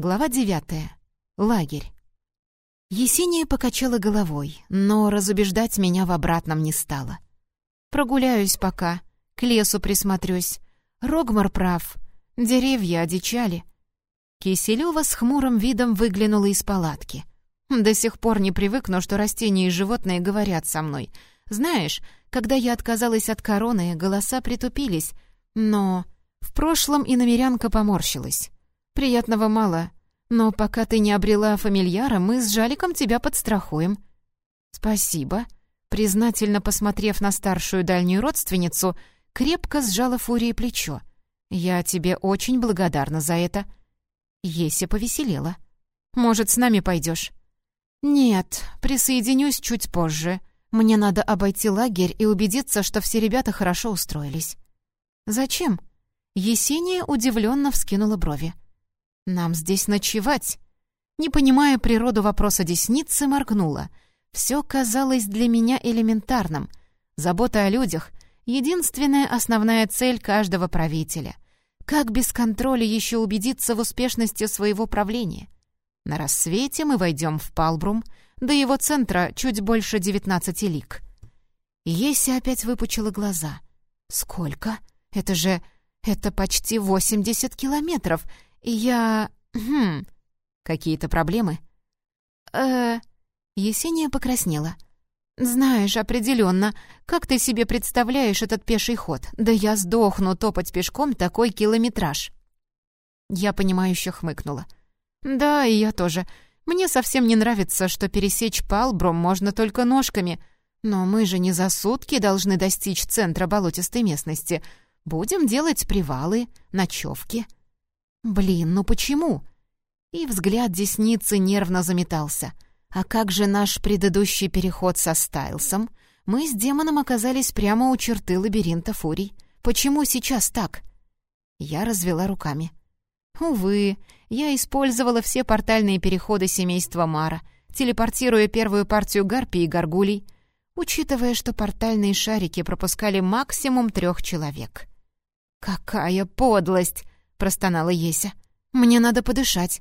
Глава девятая. Лагерь. Есения покачала головой, но разубеждать меня в обратном не стала. «Прогуляюсь пока, к лесу присмотрюсь. Рогмар прав, деревья одичали». Киселева с хмурым видом выглянула из палатки. «До сих пор не привыкну, что растения и животные говорят со мной. Знаешь, когда я отказалась от короны, голоса притупились, но в прошлом и намерянка поморщилась. Приятного мало, но пока ты не обрела фамильяра, мы с Жаликом тебя подстрахуем». «Спасибо», признательно посмотрев на старшую дальнюю родственницу, крепко сжала Фурии плечо. «Я тебе очень благодарна за это». Еся повеселела. «Может, с нами пойдешь?» «Нет, присоединюсь чуть позже. Мне надо обойти лагерь и убедиться, что все ребята хорошо устроились». «Зачем?» Есения удивленно вскинула брови. «Нам здесь ночевать!» Не понимая природу вопроса десницы, моргнула. Все казалось для меня элементарным. Забота о людях — единственная основная цель каждого правителя. Как без контроля еще убедиться в успешности своего правления? На рассвете мы войдем в Палбрум, до его центра чуть больше девятнадцати лиг. Еся опять выпучила глаза. «Сколько? Это же... это почти восемьдесят километров!» «Я... Хм... Какие-то проблемы?» «Э...» Есения покраснела. «Знаешь, определенно, как ты себе представляешь этот пеший ход? Да я сдохну топать пешком такой километраж!» Я понимающе хмыкнула. «Да, и я тоже. Мне совсем не нравится, что пересечь Палбром можно только ножками. Но мы же не за сутки должны достичь центра болотистой местности. Будем делать привалы, ночевки». «Блин, ну почему?» И взгляд десницы нервно заметался. «А как же наш предыдущий переход со Стайлсом? Мы с демоном оказались прямо у черты лабиринта фурий. Почему сейчас так?» Я развела руками. «Увы, я использовала все портальные переходы семейства Мара, телепортируя первую партию гарпий и горгулей, учитывая, что портальные шарики пропускали максимум трех человек». «Какая подлость!» — простонала Еся. «Мне надо подышать».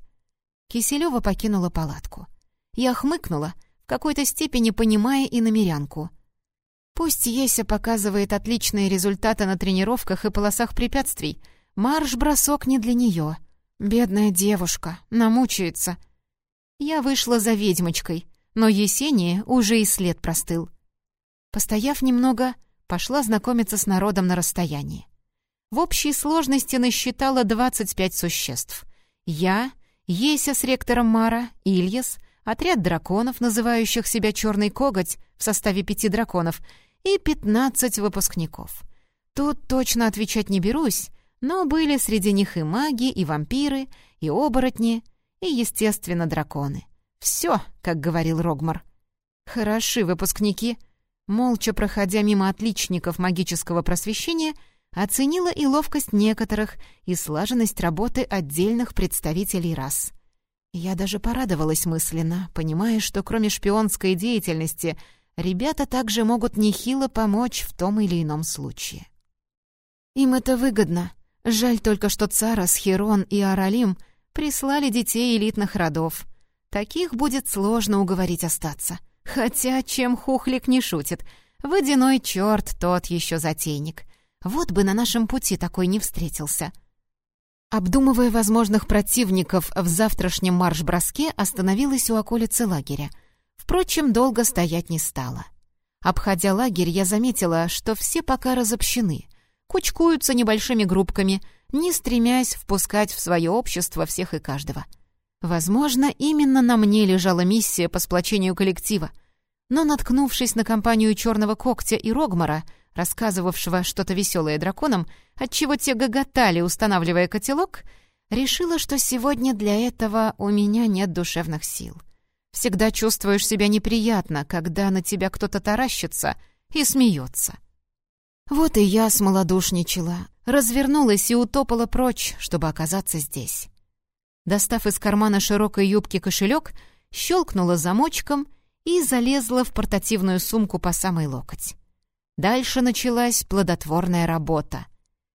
Киселева покинула палатку. Я хмыкнула, в какой-то степени понимая и намерянку. Пусть Еся показывает отличные результаты на тренировках и полосах препятствий, марш-бросок не для нее. Бедная девушка, намучается. Я вышла за ведьмочкой, но Есения уже и след простыл. Постояв немного, пошла знакомиться с народом на расстоянии. В общей сложности насчитала 25 существ. Я, Еся с ректором Мара, Ильяс, отряд драконов, называющих себя «Черный коготь» в составе пяти драконов, и 15 выпускников. Тут точно отвечать не берусь, но были среди них и маги, и вампиры, и оборотни, и, естественно, драконы. Все, как говорил Рогмар. Хороши выпускники. Молча проходя мимо отличников магического просвещения — Оценила и ловкость некоторых, и слаженность работы отдельных представителей рас. Я даже порадовалась мысленно, понимая, что кроме шпионской деятельности ребята также могут нехило помочь в том или ином случае. Им это выгодно. Жаль только, что Царас, Херон и Аралим прислали детей элитных родов. Таких будет сложно уговорить остаться. Хотя, чем Хухлик не шутит, водяной черт тот еще затейник — вот бы на нашем пути такой не встретился. Обдумывая возможных противников в завтрашнем марш-броске, остановилась у околицы лагеря. Впрочем, долго стоять не стала. Обходя лагерь, я заметила, что все пока разобщены, кучкуются небольшими группками, не стремясь впускать в свое общество всех и каждого. Возможно, именно на мне лежала миссия по сплочению коллектива. Но, наткнувшись на компанию Черного Когтя и Рогмара, рассказывавшего что-то веселое драконам, отчего те гоготали, устанавливая котелок, решила, что сегодня для этого у меня нет душевных сил. Всегда чувствуешь себя неприятно, когда на тебя кто-то таращится и смеется. Вот и я смолодушничала, развернулась и утопала прочь, чтобы оказаться здесь. Достав из кармана широкой юбки кошелек, щелкнула замочком и залезла в портативную сумку по самой локоть. Дальше началась плодотворная работа.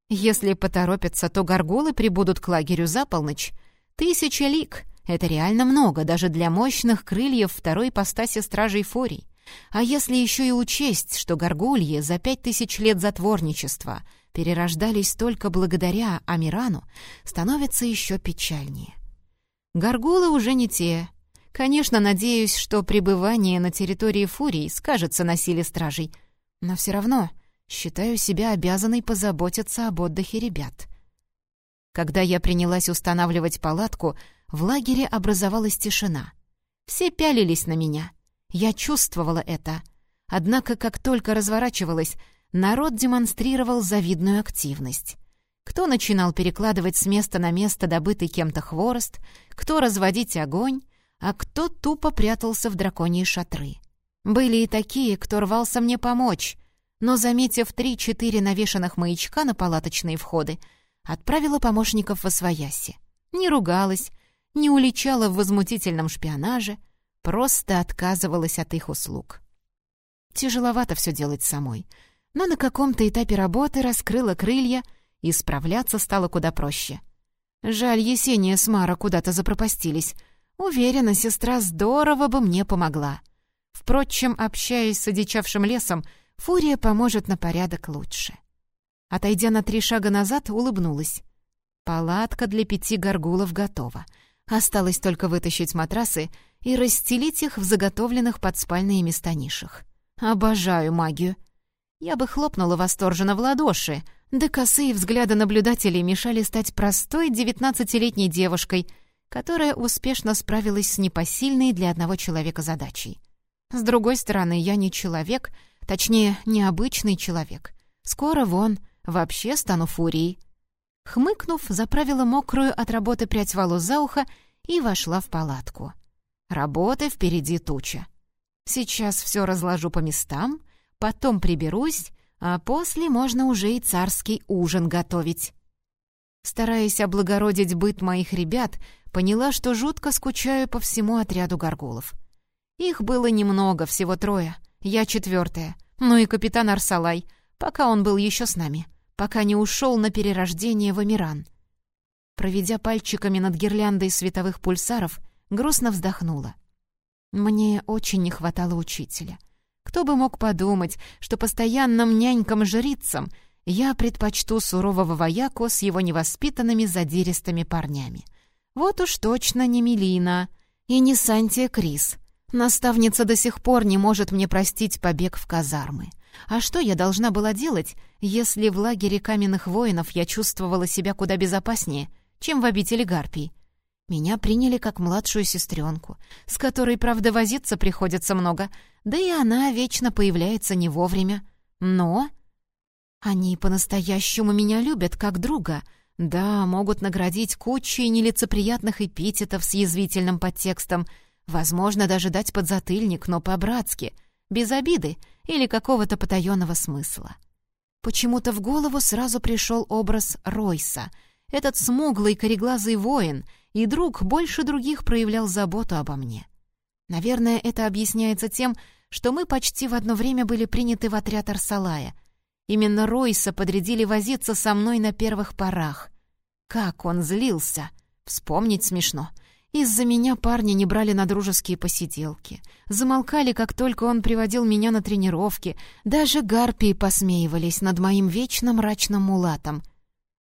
Если поторопятся, то горгулы прибудут к лагерю за полночь. Тысяча лик — это реально много даже для мощных крыльев второй ипостаси Стражей Фурий. А если еще и учесть, что горгульи за пять тысяч лет затворничества перерождались только благодаря Амирану, становится еще печальнее. Горгулы уже не те. Конечно, надеюсь, что пребывание на территории Фурии скажется на силе стражей, но все равно считаю себя обязанной позаботиться об отдыхе ребят. Когда я принялась устанавливать палатку, в лагере образовалась тишина. Все пялились на меня — я чувствовала это. Однако, как только разворачивалась, народ демонстрировал завидную активность. Кто начинал перекладывать с места на место добытый кем-то хворост, кто разводить огонь, а кто тупо прятался в драконьи шатры. Были и такие, кто рвался мне помочь, но, заметив три-четыре навешанных маячка на палаточные входы, отправила помощников в освояси. Не ругалась, не уличала в возмутительном шпионаже — просто отказывалась от их услуг. Тяжеловато все делать самой, но на каком-то этапе работы раскрыла крылья, и справляться стало куда проще. Жаль, Есения с Мара куда-то запропастились. Уверена, сестра здорово бы мне помогла. Впрочем, общаясь с одичавшим лесом, Фурия поможет на порядок лучше. Отойдя на три шага назад, улыбнулась. Палатка для пяти горгулов готова. Осталось только вытащить матрасы и расстелить их в заготовленных под спальные места нишах. Обожаю магию. Я бы хлопнула восторженно в ладоши, да косые взгляды наблюдателей мешали стать простой девятнадцатилетней девушкой, которая успешно справилась с непосильной для одного человека задачей. С другой стороны, я не человек, точнее, необычный человек. Скоро вон, вообще стану фурией. Хмыкнув, заправила мокрую от работы прядь волос за ухо и вошла в палатку. Работы впереди туча. Сейчас все разложу по местам, потом приберусь, а после можно уже и царский ужин готовить. Стараясь облагородить быт моих ребят, поняла, что жутко скучаю по всему отряду горгулов. Их было немного, всего трое. Я четвертая. Ну и капитан Арсалай, пока он был еще с нами, пока не ушел на перерождение в Амиран. Проведя пальчиками над гирляндой световых пульсаров, грустно вздохнула. Мне очень не хватало учителя. Кто бы мог подумать, что постоянным нянькам-жрицам я предпочту сурового вояку с его невоспитанными задиристыми парнями. Вот уж точно не Мелина и не Сантия Крис. Наставница до сих пор не может мне простить побег в казармы. А что я должна была делать, если в лагере каменных воинов я чувствовала себя куда безопаснее, чем в обители Гарпий? Меня приняли как младшую сестренку, с которой, правда, возиться приходится много, да и она вечно появляется не вовремя. Но они по-настоящему меня любят как друга. Да, могут наградить кучей нелицеприятных эпитетов с язвительным подтекстом, возможно, даже дать подзатыльник, но по-братски, без обиды или какого-то потаенного смысла. Почему-то в голову сразу пришел образ Ройса, этот смуглый кореглазый воин — и друг больше других проявлял заботу обо мне. Наверное, это объясняется тем, что мы почти в одно время были приняты в отряд Арсалая. Именно Ройса подрядили возиться со мной на первых порах. Как он злился! Вспомнить смешно. Из-за меня парни не брали на дружеские посиделки. Замолкали, как только он приводил меня на тренировки. Даже гарпии посмеивались над моим вечно мрачным мулатом.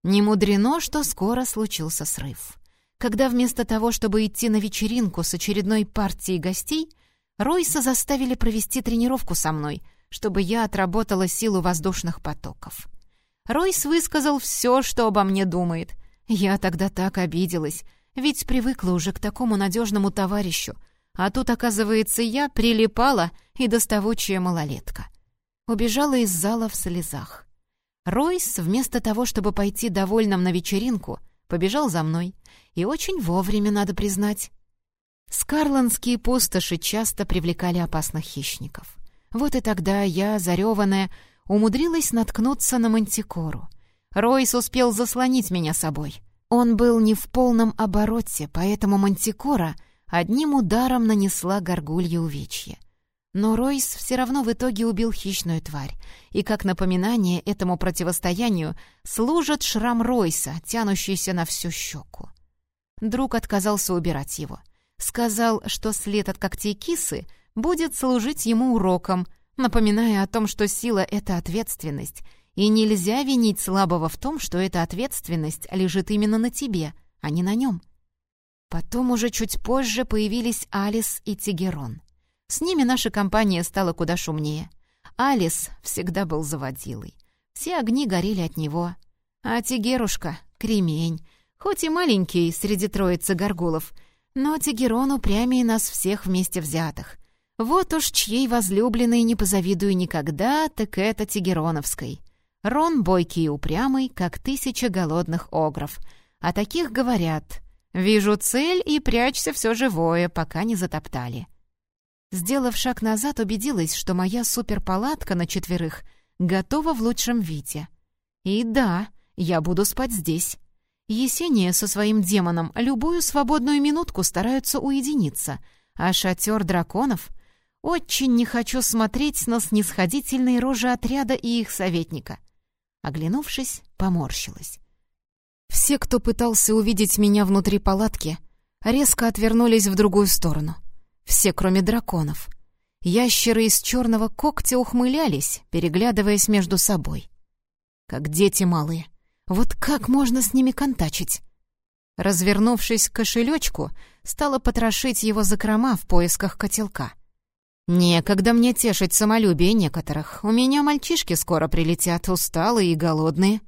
Не мудрено, что скоро случился срыв когда вместо того, чтобы идти на вечеринку с очередной партией гостей, Ройса заставили провести тренировку со мной, чтобы я отработала силу воздушных потоков. Ройс высказал все, что обо мне думает. Я тогда так обиделась, ведь привыкла уже к такому надежному товарищу, а тут, оказывается, я прилипала и доставучая малолетка. Убежала из зала в слезах. Ройс, вместо того, чтобы пойти довольным на вечеринку, побежал за мной. И очень вовремя, надо признать. Скарландские пустоши часто привлекали опасных хищников. Вот и тогда я, зареванная, умудрилась наткнуться на мантикору. Ройс успел заслонить меня собой. Он был не в полном обороте, поэтому мантикора одним ударом нанесла горгулье увечье. Но Ройс все равно в итоге убил хищную тварь, и как напоминание этому противостоянию служит шрам Ройса, тянущийся на всю щеку. друг отказался убирать его. Сказал, что след от когтей кисы будет служить ему уроком, напоминая о том, что сила — это ответственность, и нельзя винить слабого в том, что эта ответственность лежит именно на тебе, а не на нем. Потом уже чуть позже появились Алис и Тигерон. С ними наша компания стала куда шумнее. Алис всегда был заводилой. Все огни горели от него. А Тигерушка — кремень. Хоть и маленький среди троицы горгулов, но Тигерон упрямее нас всех вместе взятых. Вот уж чьей возлюбленной не позавидую никогда, так это Тигероновской. Рон бойкий и упрямый, как тысяча голодных огров. А таких говорят «Вижу цель и прячься все живое, пока не затоптали». Сделав шаг назад, убедилась, что моя суперпалатка на четверых готова в лучшем виде. И да, я буду спать здесь. Есения со своим демоном любую свободную минутку стараются уединиться, а шатер драконов... Очень не хочу смотреть на снисходительные рожи отряда и их советника. Оглянувшись, поморщилась. Все, кто пытался увидеть меня внутри палатки, резко отвернулись в другую сторону — все, кроме драконов. Ящеры из черного когтя ухмылялись, переглядываясь между собой. Как дети малые. Вот как можно с ними контачить? Развернувшись к кошелечку, стала потрошить его закрома в поисках котелка. Некогда мне тешить самолюбие некоторых. У меня мальчишки скоро прилетят, усталые и голодные.